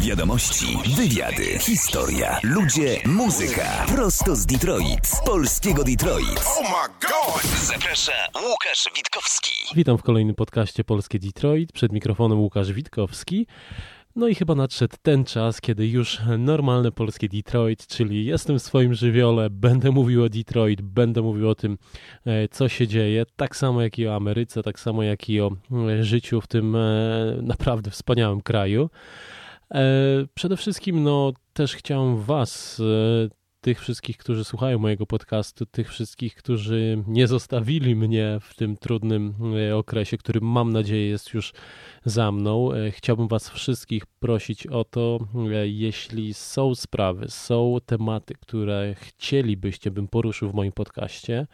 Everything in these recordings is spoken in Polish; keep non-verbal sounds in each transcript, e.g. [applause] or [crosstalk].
Wiadomości, wywiady, historia, ludzie, muzyka. Prosto z Detroit, z polskiego Detroit. Oh my god! Zaprasza Łukasz Witkowski. Witam w kolejnym podcaście Polskie Detroit. Przed mikrofonem Łukasz Witkowski. No i chyba nadszedł ten czas, kiedy już normalne polskie Detroit, czyli jestem w swoim żywiole, będę mówił o Detroit, będę mówił o tym, e, co się dzieje, tak samo jak i o Ameryce, tak samo jak i o e, życiu w tym e, naprawdę wspaniałym kraju. Przede wszystkim, no, też chciałem Was tych wszystkich, którzy słuchają mojego podcastu, tych wszystkich, którzy nie zostawili mnie w tym trudnym okresie, który mam nadzieję jest już za mną. E, chciałbym Was wszystkich prosić o to, e, jeśli są sprawy, są tematy, które chcielibyście, bym poruszył w moim podcaście,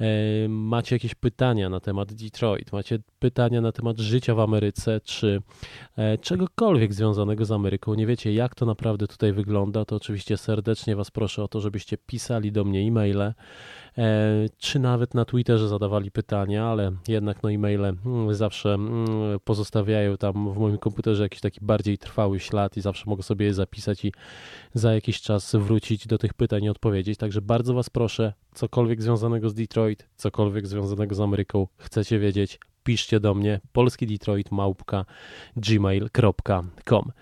e, macie jakieś pytania na temat Detroit, macie pytania na temat życia w Ameryce, czy czegokolwiek związanego z Ameryką, nie wiecie jak to naprawdę tutaj wygląda, to oczywiście serdecznie Was proszę o to, żebyście pisali do mnie e-maile, czy nawet na Twitterze zadawali pytania, ale jednak no e-maile mm, zawsze mm, pozostawiają zostawiają tam w moim komputerze jakiś taki bardziej trwały ślad i zawsze mogę sobie je zapisać i za jakiś czas wrócić do tych pytań i odpowiedzieć. Także bardzo Was proszę, cokolwiek związanego z Detroit, cokolwiek związanego z Ameryką, chcecie wiedzieć, piszcie do mnie polski Detroit małpka gmail.com.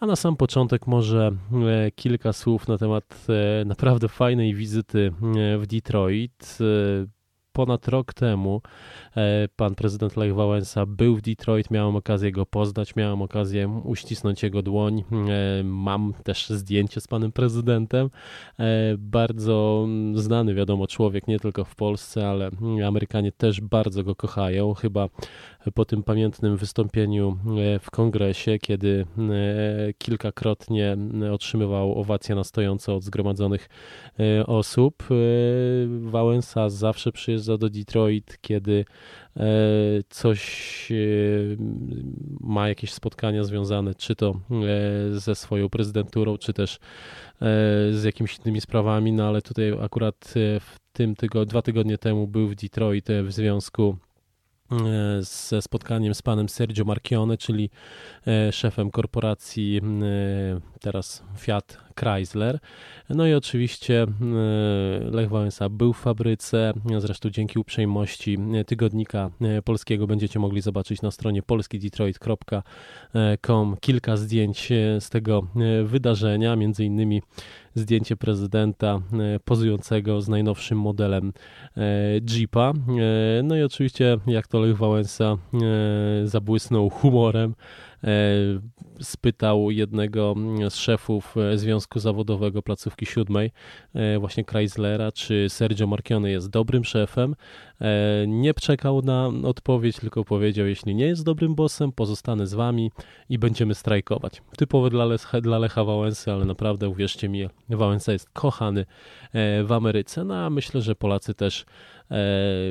A na sam początek może e, kilka słów na temat e, naprawdę fajnej wizyty e, w Detroit ponad rok temu pan prezydent Lech Wałęsa był w Detroit, miałem okazję go poznać, miałem okazję uścisnąć jego dłoń. Mam też zdjęcie z panem prezydentem. Bardzo znany, wiadomo, człowiek nie tylko w Polsce, ale Amerykanie też bardzo go kochają. Chyba po tym pamiętnym wystąpieniu w kongresie, kiedy kilkakrotnie otrzymywał owację na stojąco od zgromadzonych osób. Wałęsa zawsze przyjeżdża do Detroit, kiedy e, coś e, ma jakieś spotkania związane, czy to e, ze swoją prezydenturą, czy też z jakimiś innymi sprawami, no ale tutaj akurat w tym tygodniu, dwa tygodnie temu był w Detroit w związku ze spotkaniem z panem Sergio Marchione, czyli szefem korporacji teraz Fiat Chrysler. No i oczywiście e, Lech Wałęsa był w fabryce, zresztą dzięki uprzejmości tygodnika e, polskiego będziecie mogli zobaczyć na stronie polskidetroit.com kilka zdjęć e, z tego wydarzenia, między innymi zdjęcie prezydenta pozującego z najnowszym modelem Jeepa. No i oczywiście, jak to Lech Wałęsa zabłysnął humorem, E, spytał jednego z szefów e, Związku Zawodowego Placówki Siódmej, e, właśnie Chryslera, czy Sergio Marchione jest dobrym szefem. Nie czekał na odpowiedź, tylko powiedział, jeśli nie jest dobrym bossem, pozostanę z wami i będziemy strajkować. Typowe dla, Lecha, dla Lecha Wałęsy, ale naprawdę uwierzcie mi, Wałęsa jest kochany w Ameryce, no a myślę, że Polacy też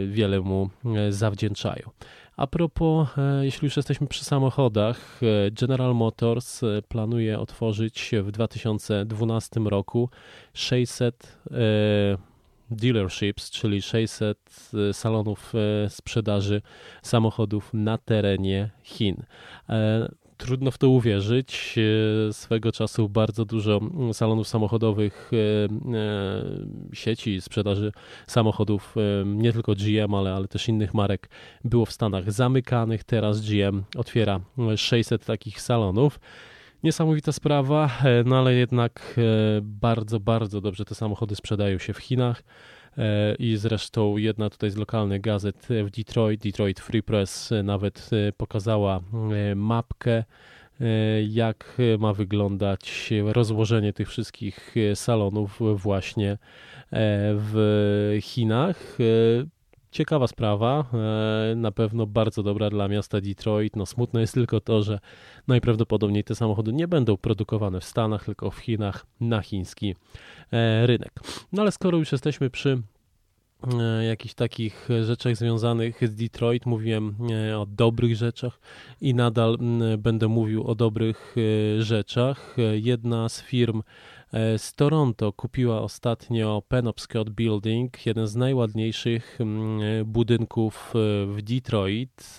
wiele mu zawdzięczają. A propos, e, jeśli już jesteśmy przy samochodach, e, General Motors e, planuje otworzyć w 2012 roku 600 dealerships, czyli 600 salonów sprzedaży samochodów na terenie Chin trudno w to uwierzyć. E, swego czasu bardzo dużo salonów samochodowych, e, e, sieci sprzedaży samochodów, nie tylko GM, ale, ale też innych marek, było w Stanach zamykanych. Teraz GM otwiera 600 takich salonów. Niesamowita sprawa, no ale jednak bardzo, bardzo dobrze te samochody sprzedają się w Chinach. E, i zresztą jedna tutaj z lokalnych gazet w Detroit, Detroit Free Press e, nawet e, pokazała mapkę jak ma wyglądać rozłożenie tych wszystkich salonów właśnie w Chinach. Ciekawa sprawa, na pewno bardzo dobra dla miasta Detroit. No smutne jest tylko to, że najprawdopodobniej te samochody nie będą produkowane w Stanach, tylko w Chinach na chiński E, rynek. No ale skoro już jesteśmy przy e, jakichś takich rzeczach związanych z Detroit. Mówiłem e, o dobrych rzeczach i nadal będę mówił o dobrych rzeczach. Jedna z firm z Toronto kupiła ostatnio Penobscot Building, jeden z najładniejszych budynków w Detroit.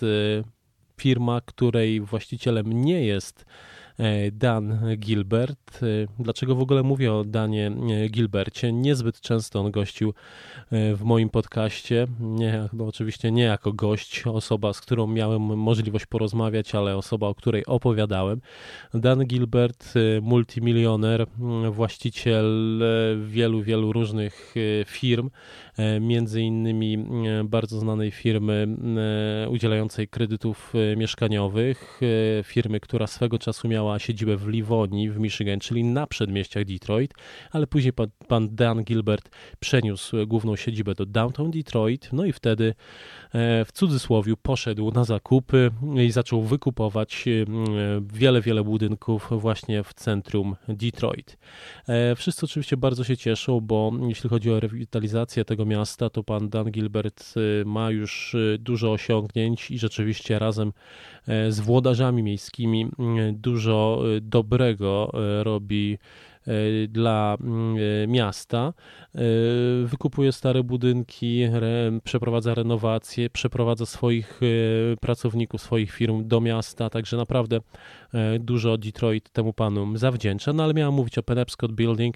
Firma, której właścicielem nie jest Dan Gilbert. Dlaczego w ogóle mówię o Danie Gilbercie? Niezbyt często on gościł w moim podcaście. Nie, no oczywiście nie jako gość, osoba, z którą miałem możliwość porozmawiać, ale osoba, o której opowiadałem. Dan Gilbert, multimilioner, właściciel wielu, wielu różnych firm, między innymi bardzo znanej firmy udzielającej kredytów mieszkaniowych, firmy, która swego czasu miała siedzibę w Livonii w Michigan, czyli na przedmieściach Detroit, ale później pan, pan Dan Gilbert przeniósł główną siedzibę do downtown Detroit, no i wtedy w cudzysłowie poszedł na zakupy i zaczął wykupować e, wiele, wiele budynków właśnie w centrum Detroit. E, wszyscy oczywiście bardzo się cieszą, bo jeśli chodzi o rewitalizację tego miasta, to pan Dan Gilbert ma już dużo osiągnięć i rzeczywiście razem z włodarzami miejskimi dużo dobrego robi E, dla mm, e, miasta, e, wykupuje stare budynki, przeprowadza renowacje, przeprowadza swoich pracowników, swoich firm do miasta, także naprawdę dużo Detroit temu panu zawdzięcza. No ale miałem mówić o Penobscot Building.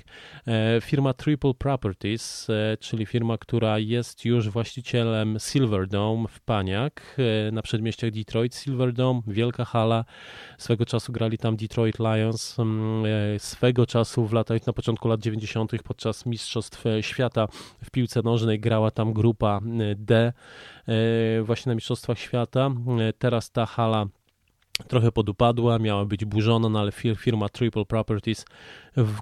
Firma Triple Properties, czyli firma, która jest już właścicielem Silverdome w Paniak na przedmieściach Detroit. Silverdome, wielka hala, swego czasu grali tam Detroit Lions, swego czasu w latach, na początku lat 90. podczas Mistrzostw Świata w piłce nożnej grała tam grupa D e, właśnie na Mistrzostwach Świata. E, teraz ta hala trochę podupadła, miała być burzona, no ale firma Triple Properties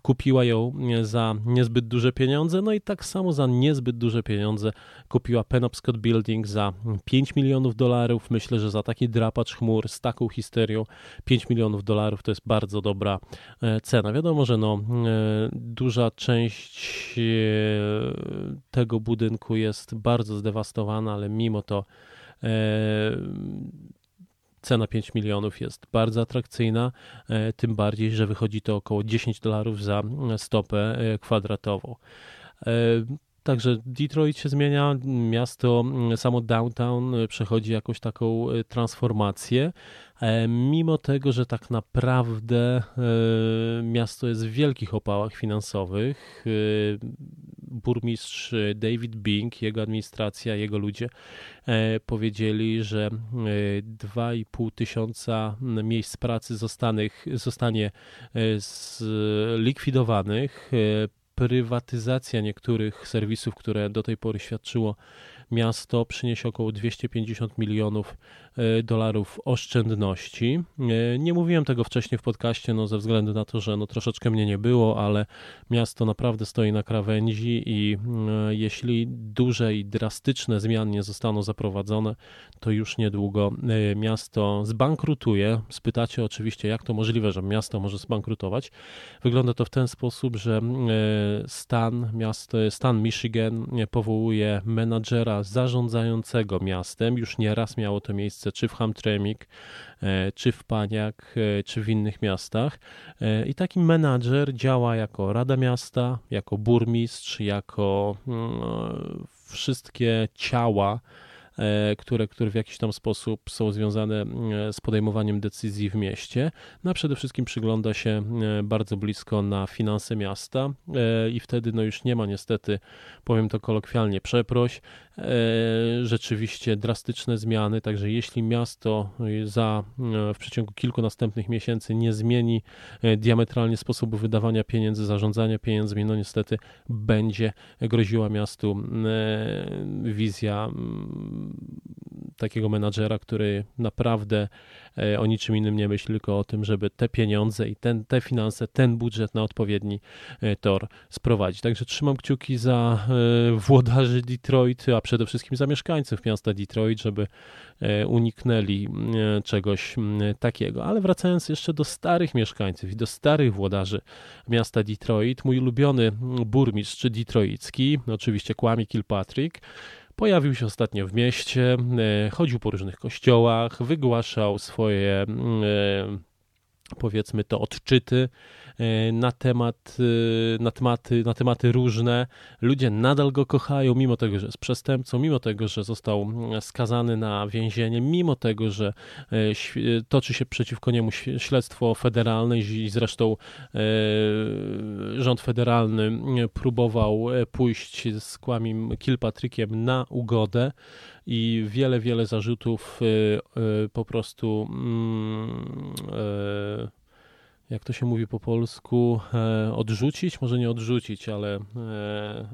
kupiła ją za niezbyt duże pieniądze, no i tak samo za niezbyt duże pieniądze kupiła Penobscot Building za 5 milionów dolarów. Myślę, że za taki drapacz chmur z taką histerią 5 milionów dolarów to jest bardzo dobra e, cena. Wiadomo, że no, e, duża część e, tego budynku jest bardzo zdewastowana, ale mimo to cena 5 milionów jest bardzo atrakcyjna, e, tym bardziej, że wychodzi to około 10 dolarów za stopę e, kwadratową. E, także Detroit się zmienia, miasto, samo downtown przechodzi jakąś taką transformację. E, mimo tego, że tak naprawdę e, miasto jest w wielkich opałach finansowych. E, burmistrz David Bing, jego administracja, jego ludzie powiedzieli, że 2,5 tysiąca miejsc pracy zostanych, zostanie zlikwidowanych. Prywatyzacja niektórych serwisów, które do tej pory świadczyło miasto przyniesie około 250 milionów dolarów oszczędności. E, nie mówiłem tego wcześniej w podcaście, no ze względu na to, że no troszeczkę mnie nie było, ale miasto naprawdę stoi na krawędzi i e, jeśli duże i drastyczne zmiany nie zostaną zaprowadzone, to już niedługo miasto zbankrutuje. Spytacie oczywiście, jak to możliwe, że miasto może zbankrutować. Wygląda to w ten sposób, że stan, miasto, stan Michigan powołuje menadżera zarządzającego miastem. Już nieraz miało to miejsce czy w Hamtramck, e, czy w Paniak, e, czy w innych miastach. E, I taki menadżer działa jako Rada Miasta, jako burmistrz, jako mm, wszystkie ciała, które, które w jakiś tam sposób są związane e, z podejmowaniem decyzji w mieście. No a przede wszystkim przygląda się bardzo blisko na finanse miasta i wtedy no już nie ma niestety, powiem to kolokwialnie, przeproś, rzeczywiście drastyczne zmiany, także jeśli miasto za w przeciągu kilku następnych miesięcy nie zmieni diametralnie sposobu wydawania pieniędzy, zarządzania pieniędzmi, no niestety będzie groziła miastu wizja takiego menadżera, który naprawdę e, o niczym innym nie myśli, tylko o tym, żeby te pieniądze i ten, te finanse, ten budżet na odpowiedni e, tor sprowadzić. Także trzymam kciuki za e, włodarzy Detroit, a przede wszystkim za mieszkańców miasta Detroit, żeby uniknęli czegoś takiego. Ale wracając jeszcze do starych mieszkańców i do starych włodarzy miasta Detroit, mój ulubiony burmistrz detroicki, oczywiście Kłami Kilpatrick, Pojawił się ostatnio w mieście, e, chodził po różnych kościołach, wygłaszał swoje powiedzmy to odczyty e, na temat, e, na tematy, na tematy różne. Ludzie nadal go kochają, mimo tego, że jest przestępcą, mimo tego, że został mm, skazany na więzienie, mimo tego, że e, toczy się przeciwko niemu śledztwo federalne i zresztą rząd federalny próbował pójść z Kłamim Kilpatrickiem na ugodę i wiele, wiele zarzutów po prostu mm, jak to się mówi po polsku, e, odrzucić, może nie odrzucić, ale e,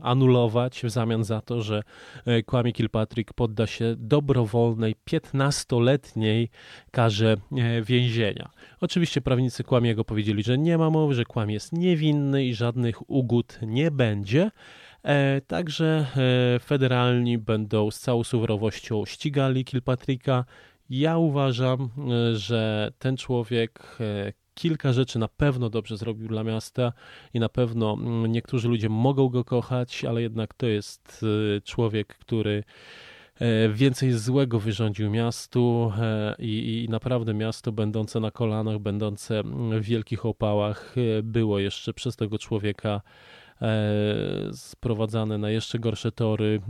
anulować w zamian za to, że e, Kwame Kilpatrick podda się dobrowolnej 15-letniej karze więzienia. Oczywiście prawnicy Kłamiego powiedzieli, że nie ma mowy, że Kłam jest niewinny i żadnych ugód nie będzie. Także federalni będą z całą suwerowością ścigali Kilpatricka. Ja uważam, że ten człowiek kilka rzeczy na pewno dobrze zrobił dla miasta i na pewno mm, niektórzy ludzie mogą go kochać, ale jednak to jest człowiek, który e, więcej złego wyrządził miastu e, i, i, naprawdę miasto będące na kolanach, będące w wielkich opałach e, było jeszcze przez tego człowieka sprowadzane na jeszcze gorsze tory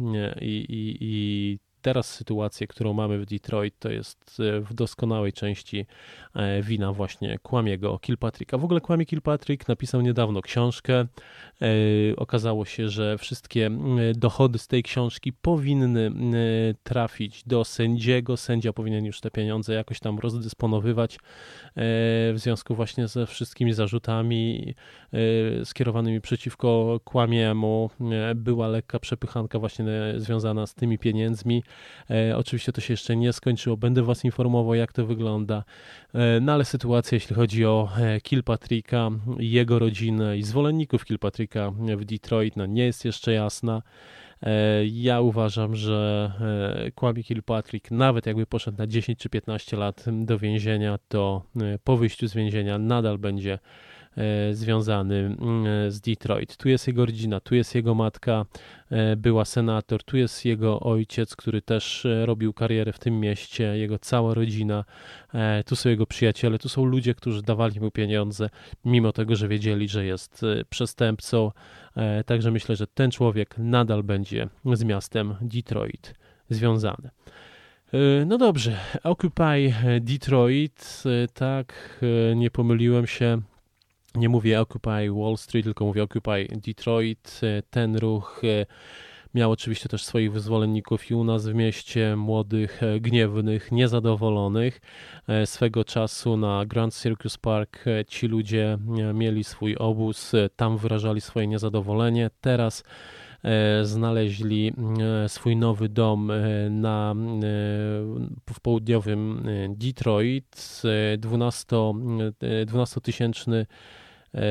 i, i, i teraz sytuację, którą mamy w Detroit, to jest e, w doskonałej części e, wina właśnie Kłamiego Kilpatricka. W ogóle Kłamie Kilpatrick napisał niedawno książkę. E, okazało się, że wszystkie dochody z tej książki powinny trafić do sędziego. Sędzia powinien już te pieniądze jakoś tam rozdysponowywać w związku właśnie ze wszystkimi zarzutami skierowanymi przeciwko Kłamiemu. Była lekka przepychanka właśnie związana z tymi pieniędzmi. E, oczywiście to się jeszcze nie skończyło, będę Was informował, jak to wygląda. E, no ale sytuacja, jeśli chodzi o e, Kilpatricka, jego rodzinę i zwolenników Kilpatricka w Detroit, no nie jest jeszcze jasna. Ja uważam, że Kwame Kilpatrick, nawet jakby poszedł na 10 czy 15 lat do więzienia, to po wyjściu z więzienia nadal będzie związany mm, z Detroit. Tu jest jego rodzina, tu jest jego matka, e, była senator, tu jest jego ojciec, który też e, robił karierę w tym mieście, jego cała rodzina, tu są jego przyjaciele, tu są ludzie, którzy dawali mu pieniądze, mimo tego, że wiedzieli, że jest przestępcą. Także myślę, że ten człowiek nadal będzie z miastem Detroit związany. No dobrze, Occupy Detroit, tak, nie pomyliłem się. Nie mówię Occupy Wall Street, tylko mówię Occupy Detroit. Ten ruch e, miał oczywiście też swoich zwolenników i u nas w mieście, młodych, e, gniewnych, niezadowolonych. E, swego czasu na Grand Circus Park ci ludzie mieli swój obóz, tam wyrażali swoje niezadowolenie. Teraz znaleźli swój nowy dom na, w południowym Detroit. 12-tysięczny 12 E,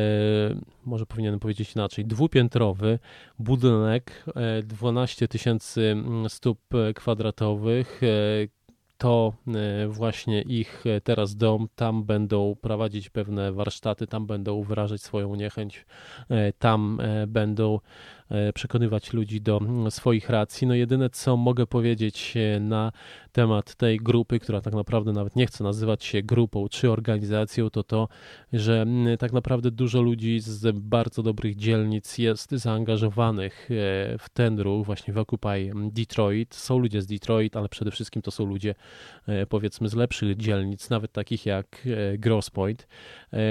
może powinienem powiedzieć inaczej, dwupiętrowy budynek, 12 e, tysięcy stóp kwadratowych. E, to właśnie ich teraz dom, tam będą prowadzić pewne warsztaty, tam będą wyrażać swoją niechęć, tam będą przekonywać ludzi do swoich racji. No jedyne co mogę powiedzieć na temat tej grupy, która tak naprawdę nawet nie chce nazywać się grupą czy organizacją, to to, że mm, tak naprawdę dużo ludzi z bardzo dobrych dzielnic jest zaangażowanych e, w ten ruch, właśnie w Occupy Detroit. Są ludzie z Detroit, ale przede wszystkim to są ludzie e, powiedzmy z lepszych dzielnic, nawet takich jak e, Gross Point.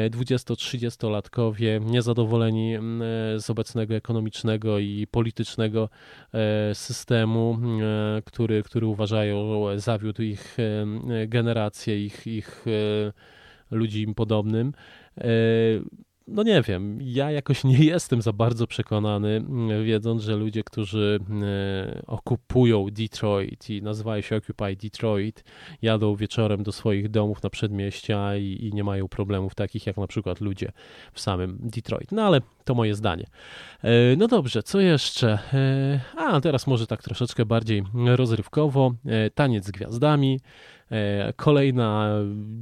20-30-latkowie niezadowoleni mm, z obecnego ekonomicznego i politycznego systemu, który, który uważają zawiódł ich generację, ich, ich e, ludzi im podobnym. No nie wiem, ja jakoś nie [laughs] jestem za bardzo przekonany, wiedząc, że ludzie, którzy e, okupują Detroit i nazywają się Occupy Detroit, jadą wieczorem do swoich domów na przedmieścia i, i nie mają problemów takich jak na przykład ludzie w samym Detroit. No ale to moje zdanie. E, no dobrze, co jeszcze? E, a teraz może tak troszeczkę bardziej rozrywkowo. Taniec z gwiazdami. E, kolejna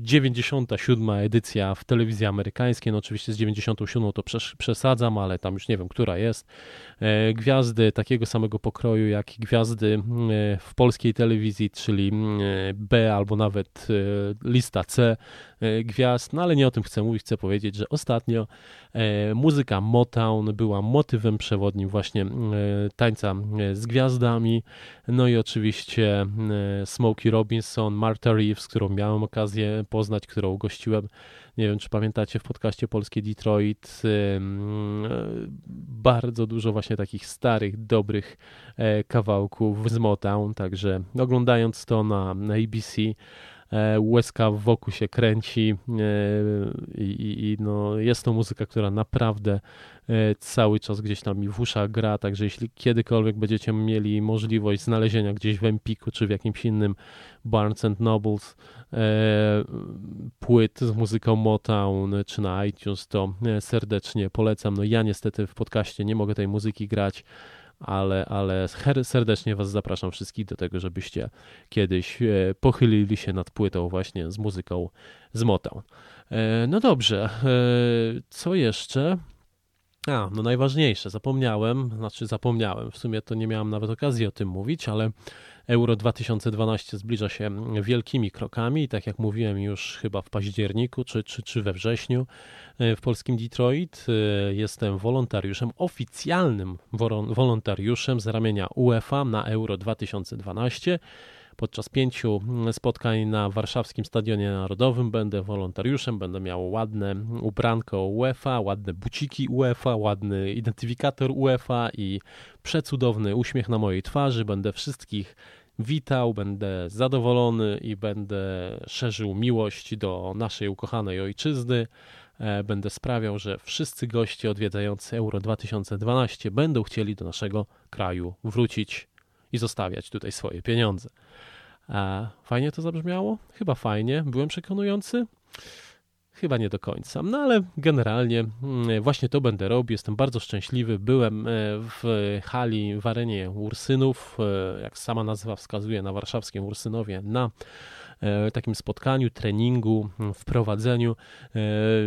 97 edycja w telewizji amerykańskiej, no oczywiście z 97 to przesadzam, ale tam już nie wiem, która jest. E, gwiazdy takiego samego pokroju jak i gwiazdy e, w polskiej telewizji, czyli B albo nawet lista C gwiazd, no ale nie o tym chcę mówić, chcę powiedzieć, że ostatnio muzyka Motown była motywem przewodnim właśnie tańca z gwiazdami, no i oczywiście Smokey Robinson, Mark Marta Reeves, którą miałem okazję poznać, którą gościłem, nie wiem czy pamiętacie, w podcaście Polskie Detroit. Bardzo dużo właśnie takich starych, dobrych e, kawałków z Motown, także oglądając to na, ABC, łezka wokół się kręci e, i, i, no jest to muzyka, która naprawdę cały czas gdzieś tam mi w uszach gra, także jeśli kiedykolwiek będziecie mieli możliwość znalezienia gdzieś w Empiku czy w jakimś innym Barnes and Nobles e, płyt z muzyką Motown czy na iTunes, to e, serdecznie polecam. No ja niestety w podcaście nie mogę tej muzyki grać, ale, ale serdecznie Was zapraszam wszystkich do tego, żebyście kiedyś e, pochylili się nad płytą właśnie z muzyką z Motown. No dobrze, co jeszcze? A, no najważniejsze, zapomniałem, znaczy zapomniałem, w sumie to nie miałem nawet okazji o tym mówić, ale Euro 2012 zbliża się wielkimi krokami tak jak mówiłem już chyba w październiku czy, czy, czy we wrześniu e, w polskim Detroit. E, jestem wolontariuszem, oficjalnym wolontariuszem z ramienia UEFA na Euro 2012 podczas pięciu spotkań na warszawskim Stadionie Narodowym będę wolontariuszem, będę miał ładne ubranko UEFA, ładne buciki UEFA, ładny identyfikator UEFA i przecudowny uśmiech na mojej twarzy. Będę wszystkich witał, będę zadowolony i będę szerzył miłość do naszej ukochanej ojczyzny. E, będę sprawiał, że wszyscy goście odwiedzający Euro 2012 będą chcieli do naszego kraju wrócić i zostawiać tutaj swoje pieniądze. A fajnie to zabrzmiało? Chyba fajnie. Byłem przekonujący? Chyba nie do końca. No ale generalnie mm, właśnie to będę robił. Jestem bardzo szczęśliwy. Byłem e, w hali w arenie Ursynów, e, jak sama nazwa wskazuje, na warszawskim Ursynowie, na takim spotkaniu, treningu, wprowadzeniu e,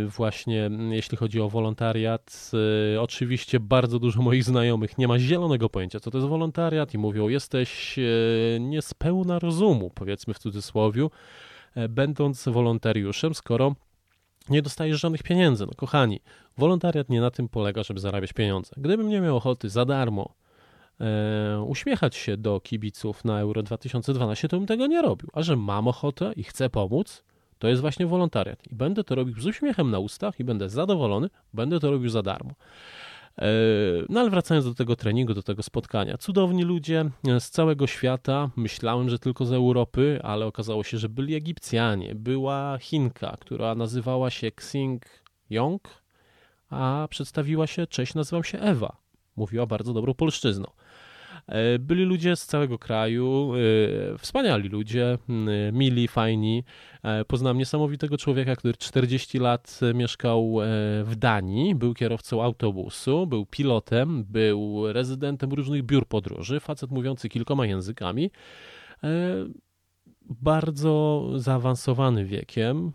właśnie jeśli chodzi o wolontariat. E, oczywiście bardzo dużo moich znajomych nie ma zielonego pojęcia, co to jest wolontariat i mówią, jesteś niespełna rozumu, powiedzmy w cudzysłowie, będąc wolontariuszem, skoro nie dostajesz żadnych pieniędzy. No kochani, wolontariat nie na tym polega, żeby zarabiać pieniądze. Gdybym nie miał ochoty za darmo e, uśmiechać się do kibiców na Euro 2012, to bym tego nie robił. A że mam ochotę i chcę pomóc, to jest właśnie wolontariat. I będę to robił z uśmiechem na ustach i będę zadowolony, będę to robił za darmo. E, no ale wracając do tego treningu, do tego spotkania. Cudowni ludzie z całego świata. Myślałem, że tylko z Europy, ale okazało się, że byli Egipcjanie. Była Chinka, która nazywała się Xing Yong, a przedstawiła się, cześć, nazywam się Ewa. Mówiła bardzo dobrą polszczyzną. E, byli ludzie z całego kraju, e, wspaniali ludzie, mili, fajni. E, poznałem niesamowitego człowieka, który 40 lat mieszkał w Danii, był kierowcą autobusu, był pilotem, był rezydentem różnych biur podróży, facet mówiący kilkoma językami bardzo zaawansowany wiekiem,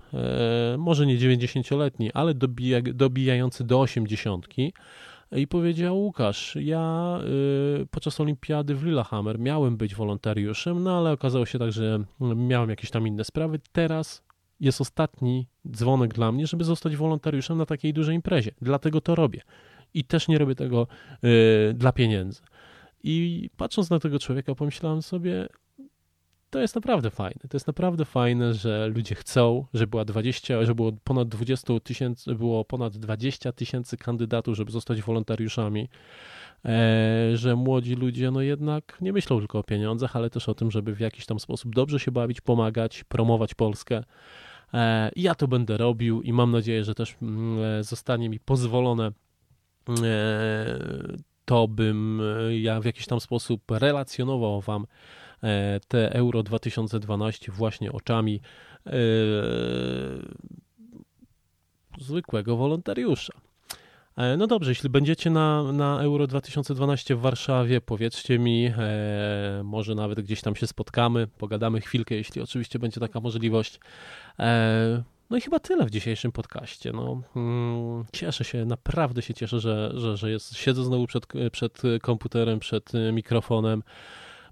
może nie 90-letni, ale dobija, dobijający do 80 i powiedział Łukasz, ja y, podczas olimpiady w Lillehammer miałem być wolontariuszem, no ale okazało się tak, że miałem jakieś tam inne sprawy. Teraz jest ostatni dzwonek dla mnie, żeby zostać wolontariuszem na takiej dużej imprezie. Dlatego to robię. I też nie robię tego y, dla pieniędzy. I patrząc na tego człowieka, pomyślałem sobie, to jest naprawdę fajne. To jest naprawdę fajne, że ludzie chcą, że była 20, że było ponad 20 tysięcy, było ponad 20 tysięcy kandydatów, żeby zostać wolontariuszami. E, że młodzi ludzie no jednak nie myślą tylko o pieniądzach, ale też o tym, żeby w jakiś tam sposób dobrze się bawić, pomagać, promować Polskę. E, ja to będę robił i mam nadzieję, że też mm, e, zostanie mi pozwolone to bym ja w jakiś tam sposób relacjonował wam E, te Euro 2012 właśnie oczami e, zwykłego wolontariusza. E, no dobrze, jeśli będziecie na, na Euro 2012 w Warszawie, powiedzcie mi, e, może nawet gdzieś tam się spotkamy, pogadamy chwilkę, jeśli oczywiście będzie taka możliwość. E, no i chyba tyle w dzisiejszym podcaście. No, mm, cieszę się, naprawdę się cieszę, że, że, że jest, siedzę znowu przed, przed komputerem, przed mikrofonem.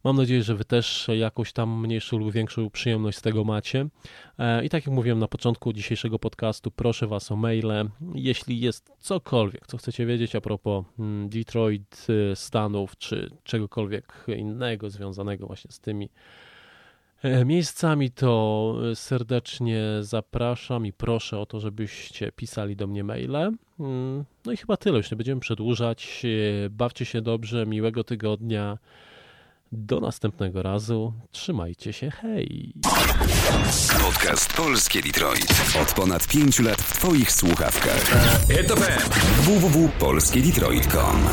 Mam nadzieję, że Wy też jakąś tam mniejszą lub większą przyjemność z tego macie. E, I tak jak mówiłem na początku dzisiejszego podcastu, proszę Was o maile. Jeśli jest cokolwiek, co chcecie wiedzieć a propos mm, Detroit, y, Stanów czy czegokolwiek innego związanego właśnie z tymi e, miejscami, to serdecznie zapraszam i proszę o to, żebyście pisali do mnie maile. Mm, no i chyba tyle, już nie będziemy przedłużać. E, bawcie się dobrze, miłego tygodnia. Do następnego razu. Trzymajcie się. Hej. Podcast Polskie Detroit. Od ponad pięciu lat w Twoich słuchawkach. www.polskiedetroit.com